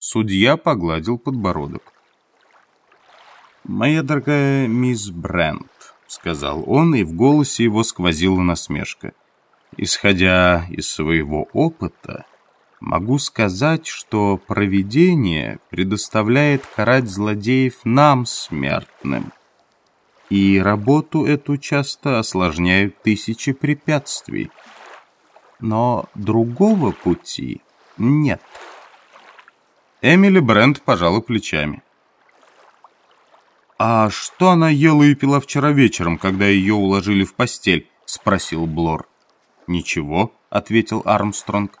Судья погладил подбородок. «Моя дорогая мисс Брент», — сказал он, и в голосе его сквозила насмешка. «Исходя из своего опыта, могу сказать, что провидение предоставляет карать злодеев нам, смертным. И работу эту часто осложняют тысячи препятствий. Но другого пути нет». Эмили Брент пожала плечами. «А что она ела и пила вчера вечером, когда ее уложили в постель?» — спросил Блор. «Ничего», — ответил Армстронг.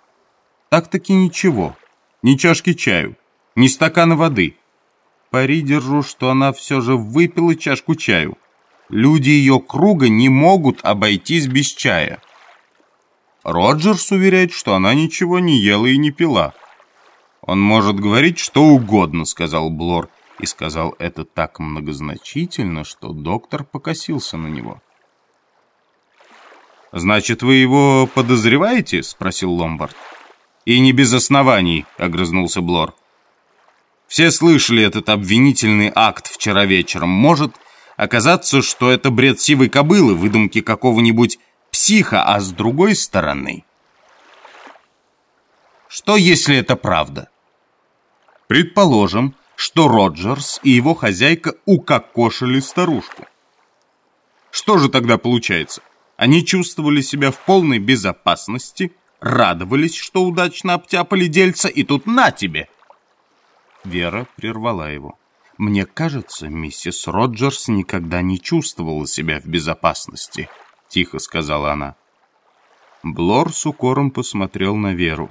«Так-таки ничего. Ни чашки чаю, ни стакана воды. Пари держу, что она все же выпила чашку чаю. Люди ее круга не могут обойтись без чая». Роджерс уверяет, что она ничего не ела и не пила. «Он может говорить что угодно», — сказал Блор и сказал это так многозначительно, что доктор покосился на него. «Значит, вы его подозреваете?» — спросил Ломбард. «И не без оснований», — огрызнулся Блор. «Все слышали этот обвинительный акт вчера вечером. Может оказаться, что это бред сивой кобылы, выдумки какого-нибудь психа, а с другой стороны...» «Что, если это правда?» «Предположим, что Роджерс и его хозяйка укокошили старушку. Что же тогда получается? Они чувствовали себя в полной безопасности, радовались, что удачно обтяпали дельца, и тут на тебе!» Вера прервала его. «Мне кажется, миссис Роджерс никогда не чувствовала себя в безопасности», — тихо сказала она. Блор с укором посмотрел на Веру.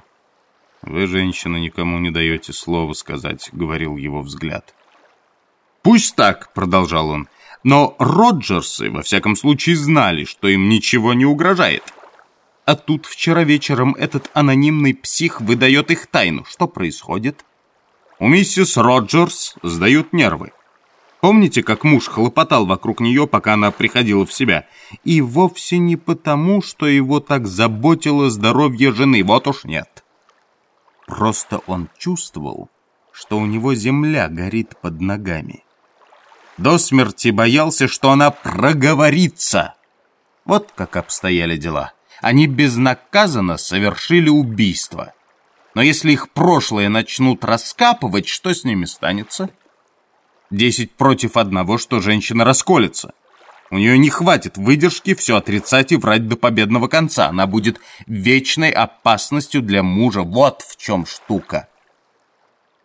«Вы, женщина, никому не даете слова сказать», — говорил его взгляд. «Пусть так», — продолжал он, — «но Роджерсы, во всяком случае, знали, что им ничего не угрожает. А тут вчера вечером этот анонимный псих выдает их тайну. Что происходит?» У миссис Роджерс сдают нервы. Помните, как муж хлопотал вокруг нее, пока она приходила в себя? И вовсе не потому, что его так заботило здоровье жены, вот уж нет. Просто он чувствовал, что у него земля горит под ногами. До смерти боялся, что она проговорится. Вот как обстояли дела. Они безнаказанно совершили убийство. Но если их прошлое начнут раскапывать, что с ними станется? Десять против одного, что женщина расколется. У нее не хватит выдержки все отрицать и врать до победного конца. Она будет вечной опасностью для мужа. Вот в чем штука.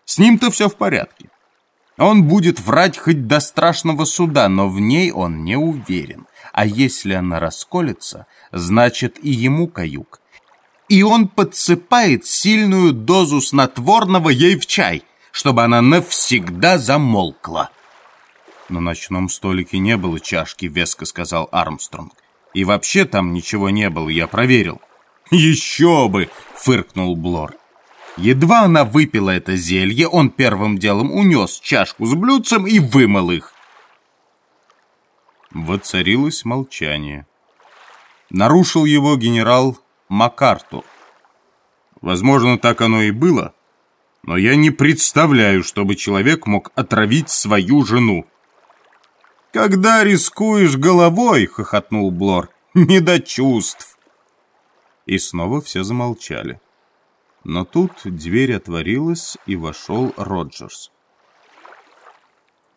С ним-то все в порядке. Он будет врать хоть до страшного суда, но в ней он не уверен. А если она расколется, значит и ему каюк. И он подсыпает сильную дозу снотворного ей в чай, чтобы она навсегда замолкла. «На ночном столике не было чашки», — веско сказал Армстронг. «И вообще там ничего не было, я проверил». «Еще бы!» — фыркнул Блор. Едва она выпила это зелье, он первым делом унес чашку с блюдцем и вымыл их. Воцарилось молчание. Нарушил его генерал Макартур. Возможно, так оно и было, но я не представляю, чтобы человек мог отравить свою жену. «Когда рискуешь головой», — хохотнул Блор, — «не до чувств». И снова все замолчали. Но тут дверь отворилась, и вошел Роджерс.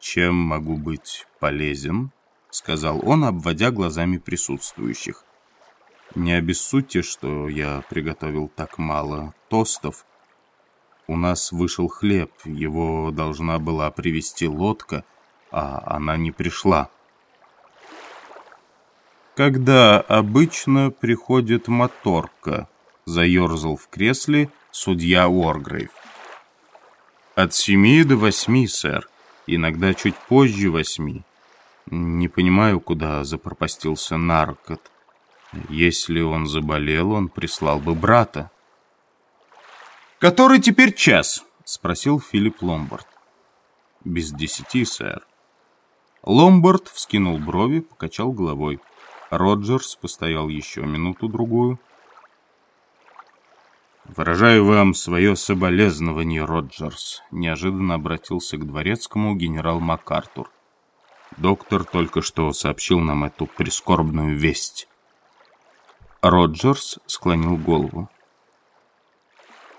«Чем могу быть полезен?» — сказал он, обводя глазами присутствующих. «Не обессудьте, что я приготовил так мало тостов. У нас вышел хлеб, его должна была привезти лодка — а она не пришла. Когда обычно приходит моторка, заерзал в кресле судья Уоргрейв. От семи до восьми, сэр, иногда чуть позже восьми. Не понимаю, куда запропастился наркот. Если он заболел, он прислал бы брата. «Который теперь час?» — спросил Филипп Ломбард. «Без десяти, сэр». Ломбард вскинул брови, покачал головой. Роджерс постоял еще минуту-другую. «Выражаю вам свое соболезнование, Роджерс», — неожиданно обратился к дворецкому генерал МакАртур. «Доктор только что сообщил нам эту прискорбную весть». Роджерс склонил голову.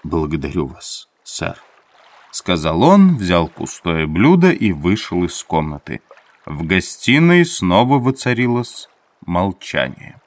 «Благодарю вас, сэр», — сказал он, взял пустое блюдо и вышел из комнаты. В гостиной снова воцарилось молчание.